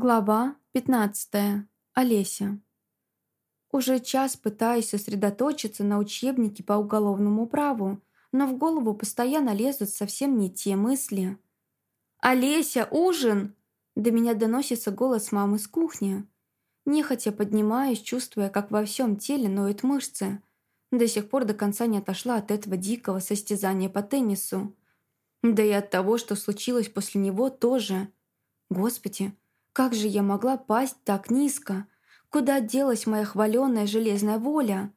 Глава 15. Олеся. Уже час пытаюсь сосредоточиться на учебнике по уголовному праву, но в голову постоянно лезут совсем не те мысли. «Олеся, ужин!» До меня доносится голос мамы с кухни. Нехотя поднимаюсь, чувствуя, как во всем теле ноют мышцы. До сих пор до конца не отошла от этого дикого состязания по теннису. Да и от того, что случилось после него, тоже. Господи, как же я могла пасть так низко? Куда делась моя хваленая железная воля?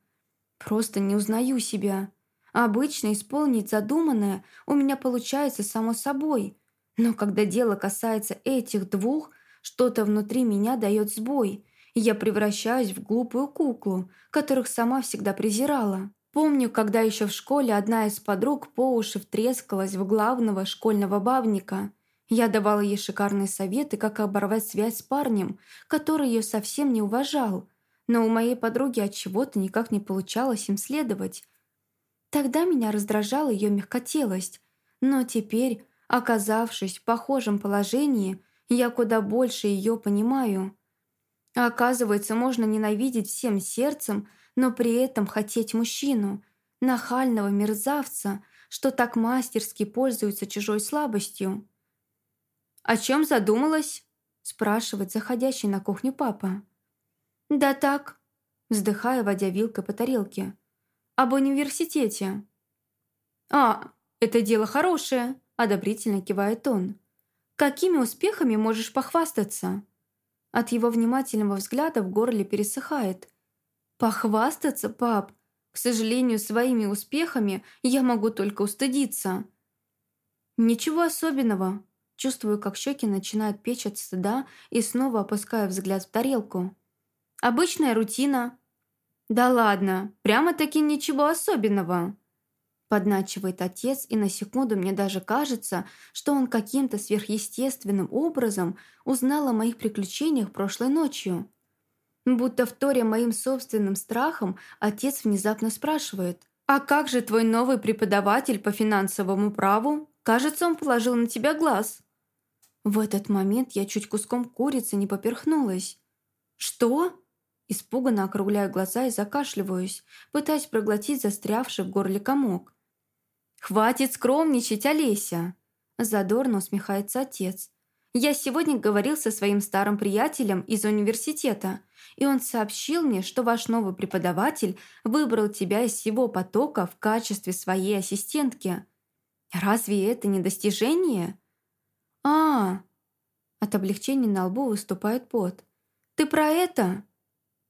Просто не узнаю себя. Обычно исполнить задуманное у меня получается само собой. Но когда дело касается этих двух, что-то внутри меня дает сбой, и я превращаюсь в глупую куклу, которых сама всегда презирала. Помню, когда еще в школе одна из подруг по уши втрескалась в главного школьного бабника – я давала ей шикарные советы, как оборвать связь с парнем, который ее совсем не уважал, но у моей подруги от чего-то никак не получалось им следовать. Тогда меня раздражала ее мягкотелость, но теперь, оказавшись в похожем положении, я куда больше ее понимаю. Оказывается, можно ненавидеть всем сердцем, но при этом хотеть мужчину, нахального мерзавца, что так мастерски пользуется чужой слабостью. «О чем задумалась?» – спрашивает заходящий на кухню папа. «Да так», – вздыхая, водя вилкой по тарелке. «Об университете». «А, это дело хорошее», – одобрительно кивает он. «Какими успехами можешь похвастаться?» От его внимательного взгляда в горле пересыхает. «Похвастаться, пап? К сожалению, своими успехами я могу только устыдиться». «Ничего особенного», Чувствую, как щеки начинают печь от стыда и снова опускаю взгляд в тарелку. «Обычная рутина». «Да ладно, прямо-таки ничего особенного». Подначивает отец, и на секунду мне даже кажется, что он каким-то сверхъестественным образом узнал о моих приключениях прошлой ночью. Будто вторя моим собственным страхом, отец внезапно спрашивает, «А как же твой новый преподаватель по финансовому праву? Кажется, он положил на тебя глаз». В этот момент я чуть куском курицы не поперхнулась. «Что?» Испуганно округляю глаза и закашливаюсь, пытаясь проглотить застрявший в горле комок. «Хватит скромничать, Олеся!» Задорно усмехается отец. «Я сегодня говорил со своим старым приятелем из университета, и он сообщил мне, что ваш новый преподаватель выбрал тебя из всего потока в качестве своей ассистентки. Разве это не достижение?» А От облегчения на лбу выступает пот. «Ты про это?»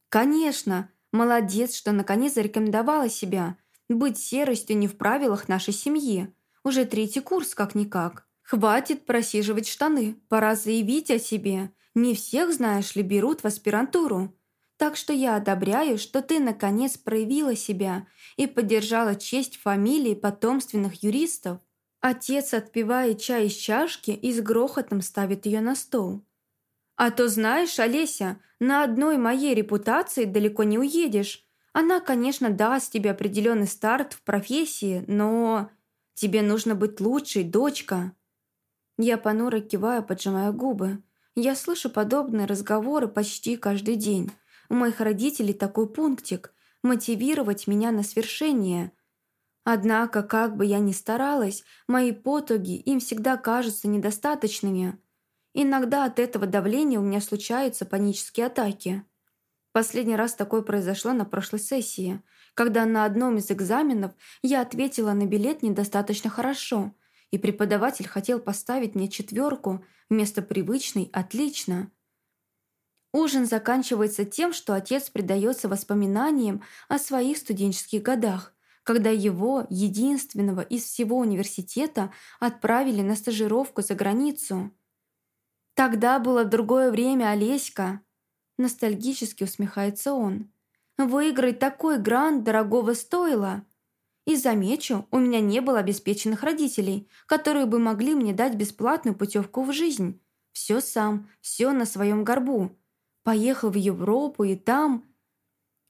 «Конечно! Молодец, что наконец зарекомендовала себя. Быть серостью не в правилах нашей семьи. Уже третий курс как-никак. Хватит просиживать штаны, пора заявить о себе. Не всех, знаешь ли, берут в аспирантуру. Так что я одобряю, что ты наконец проявила себя и поддержала честь фамилии потомственных юристов. Отец отпивает чай из чашки и с грохотом ставит ее на стол. «А то знаешь, Олеся, на одной моей репутации далеко не уедешь. Она, конечно, даст тебе определенный старт в профессии, но тебе нужно быть лучшей, дочка». Я понуро киваю, поджимая губы. Я слышу подобные разговоры почти каждый день. У моих родителей такой пунктик – мотивировать меня на свершение – Однако, как бы я ни старалась, мои потуги им всегда кажутся недостаточными. Иногда от этого давления у меня случаются панические атаки. Последний раз такое произошло на прошлой сессии, когда на одном из экзаменов я ответила на билет недостаточно хорошо, и преподаватель хотел поставить мне четверку вместо привычной «отлично». Ужин заканчивается тем, что отец предается воспоминаниям о своих студенческих годах – когда его, единственного из всего университета, отправили на стажировку за границу. «Тогда было другое время, Олеська!» Ностальгически усмехается он. «Выиграть такой грант дорогого стоило!» И замечу, у меня не было обеспеченных родителей, которые бы могли мне дать бесплатную путевку в жизнь. Все сам, все на своем горбу. Поехал в Европу и там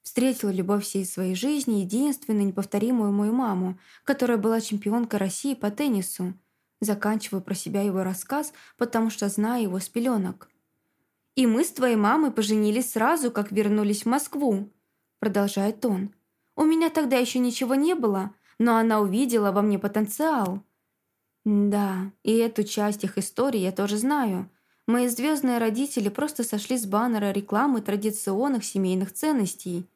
Встретила любовь всей своей жизни, единственную неповторимую мою маму, которая была чемпионкой России по теннису. Заканчиваю про себя его рассказ, потому что знаю его с пеленок. И мы с твоей мамой поженились сразу, как вернулись в Москву», продолжает он. «У меня тогда еще ничего не было, но она увидела во мне потенциал». Да, и эту часть их истории я тоже знаю. Мои звездные родители просто сошли с баннера рекламы традиционных семейных ценностей.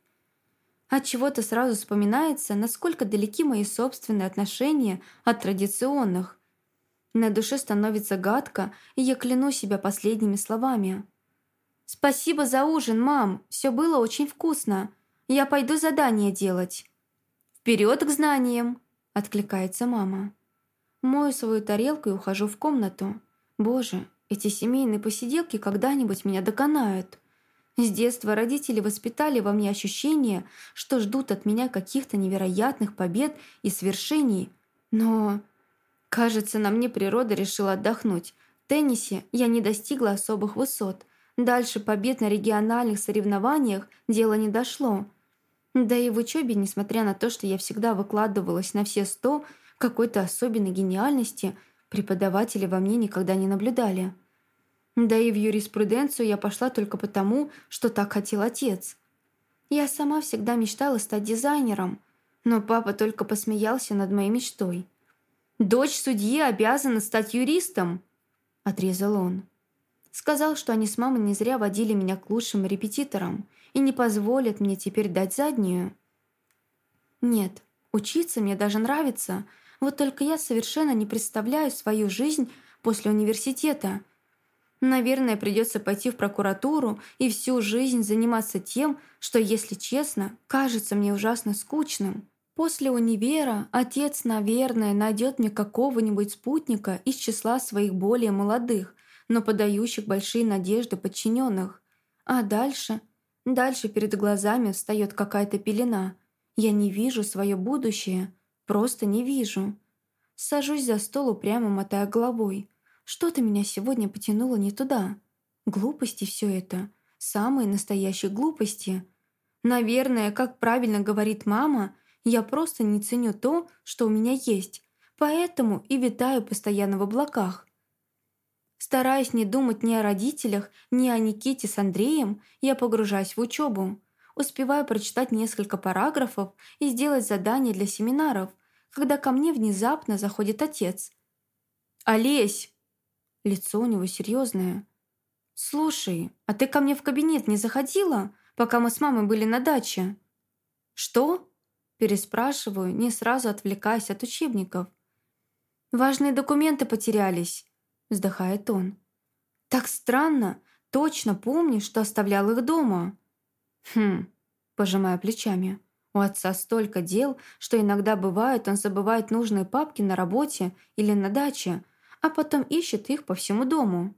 От чего то сразу вспоминается, насколько далеки мои собственные отношения от традиционных. На душе становится гадко, и я кляну себя последними словами. «Спасибо за ужин, мам. Все было очень вкусно. Я пойду задание делать». «Вперед к знаниям!» – откликается мама. Мою свою тарелку и ухожу в комнату. Боже, эти семейные посиделки когда-нибудь меня доконают. С детства родители воспитали во мне ощущение, что ждут от меня каких-то невероятных побед и свершений. Но, кажется, на мне природа решила отдохнуть. В теннисе я не достигла особых высот. Дальше побед на региональных соревнованиях дело не дошло. Да и в учебе, несмотря на то, что я всегда выкладывалась на все сто, какой-то особенной гениальности преподаватели во мне никогда не наблюдали. Да и в юриспруденцию я пошла только потому, что так хотел отец. Я сама всегда мечтала стать дизайнером, но папа только посмеялся над моей мечтой. «Дочь судьи обязана стать юристом», – отрезал он. Сказал, что они с мамой не зря водили меня к лучшим репетиторам и не позволят мне теперь дать заднюю. Нет, учиться мне даже нравится – вот только я совершенно не представляю свою жизнь после университета. Наверное, придется пойти в прокуратуру и всю жизнь заниматься тем, что, если честно, кажется мне ужасно скучным. После универа отец, наверное, найдет мне какого-нибудь спутника из числа своих более молодых, но подающих большие надежды подчиненных. А дальше? Дальше перед глазами встает какая-то пелена. Я не вижу свое будущее – Просто не вижу. Сажусь за стол, упрямо мотая головой. Что-то меня сегодня потянуло не туда. Глупости все это. Самые настоящие глупости. Наверное, как правильно говорит мама, я просто не ценю то, что у меня есть. Поэтому и витаю постоянно в облаках. Стараясь не думать ни о родителях, ни о Никите с Андреем, я погружаюсь в учебу. Успеваю прочитать несколько параграфов и сделать задания для семинаров, когда ко мне внезапно заходит отец. «Олесь!» Лицо у него серьезное. «Слушай, а ты ко мне в кабинет не заходила, пока мы с мамой были на даче?» «Что?» Переспрашиваю, не сразу отвлекаясь от учебников. «Важные документы потерялись», — вздыхает он. «Так странно. Точно помню, что оставлял их дома». «Хм», – пожимая плечами. «У отца столько дел, что иногда бывает, он забывает нужные папки на работе или на даче, а потом ищет их по всему дому».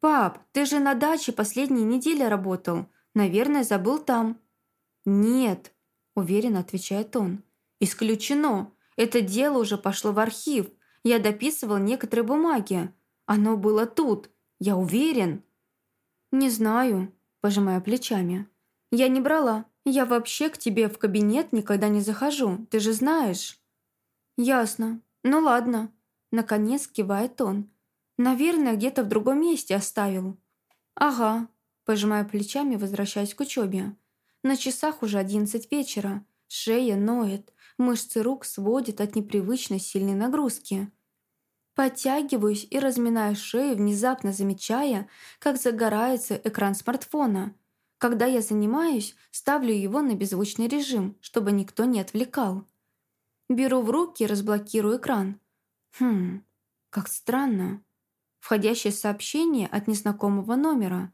«Пап, ты же на даче последние недели работал. Наверное, забыл там». «Нет», – уверенно отвечает он. «Исключено. Это дело уже пошло в архив. Я дописывал некоторые бумаги. Оно было тут. Я уверен». «Не знаю», – пожимая плечами. «Я не брала. Я вообще к тебе в кабинет никогда не захожу, ты же знаешь». «Ясно. Ну ладно». Наконец кивает он. «Наверное, где-то в другом месте оставил». «Ага», пожимая плечами, возвращаясь к учебе. На часах уже одиннадцать вечера. Шея ноет, мышцы рук сводят от непривычно сильной нагрузки. Подтягиваюсь и разминаю шею, внезапно замечая, как загорается экран смартфона – когда я занимаюсь, ставлю его на беззвучный режим, чтобы никто не отвлекал. Беру в руки и разблокирую экран. Хм, как странно. Входящее сообщение от незнакомого номера.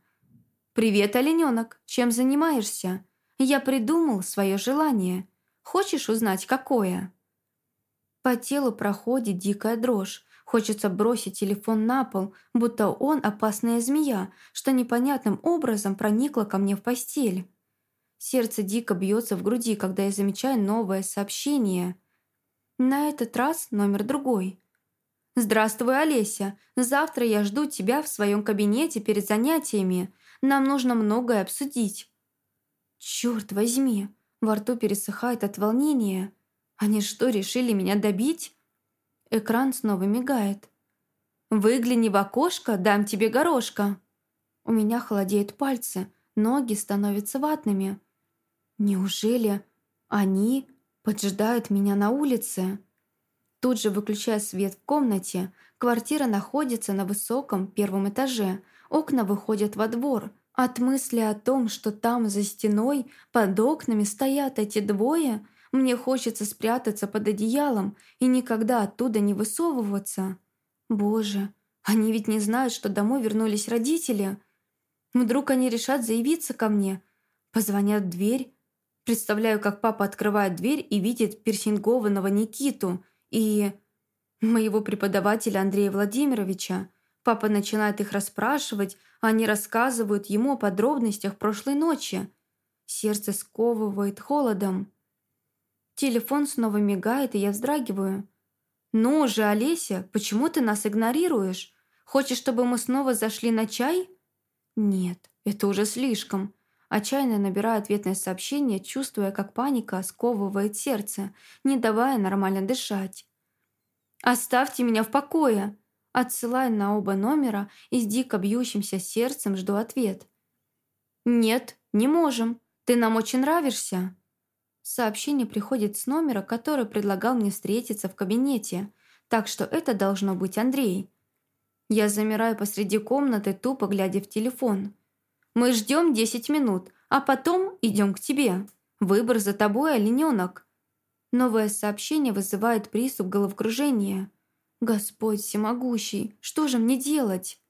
«Привет, олененок, чем занимаешься? Я придумал свое желание. Хочешь узнать, какое?» По телу проходит дикая дрожь, Хочется бросить телефон на пол, будто он опасная змея, что непонятным образом проникла ко мне в постель. Сердце дико бьется в груди, когда я замечаю новое сообщение. На этот раз номер другой. «Здравствуй, Олеся. Завтра я жду тебя в своем кабинете перед занятиями. Нам нужно многое обсудить». «Черт возьми!» Во рту пересыхает от волнения. «Они что, решили меня добить?» Экран снова мигает. «Выгляни в окошко, дам тебе горошка». У меня холодеют пальцы, ноги становятся ватными. Неужели они поджидают меня на улице? Тут же выключая свет в комнате, квартира находится на высоком первом этаже, окна выходят во двор. От мысли о том, что там за стеной, под окнами стоят эти двое, мне хочется спрятаться под одеялом и никогда оттуда не высовываться. Боже, они ведь не знают, что домой вернулись родители. Вдруг они решат заявиться ко мне. Позвонят в дверь. Представляю, как папа открывает дверь и видит персингованного Никиту и... моего преподавателя Андрея Владимировича. Папа начинает их расспрашивать, а они рассказывают ему о подробностях прошлой ночи. Сердце сковывает холодом. Телефон снова мигает, и я вздрагиваю. «Ну же, Олеся, почему ты нас игнорируешь? Хочешь, чтобы мы снова зашли на чай?» «Нет, это уже слишком». Отчаянно набираю ответное сообщение, чувствуя, как паника сковывает сердце, не давая нормально дышать. «Оставьте меня в покое!» Отсылаю на оба номера и с дико бьющимся сердцем жду ответ. «Нет, не можем. Ты нам очень нравишься». Сообщение приходит с номера, который предлагал мне встретиться в кабинете, так что это должно быть Андрей. Я замираю посреди комнаты, тупо глядя в телефон. «Мы ждем 10 минут, а потом идем к тебе. Выбор за тобой, олененок». Новое сообщение вызывает приступ головокружения. «Господь всемогущий, что же мне делать?»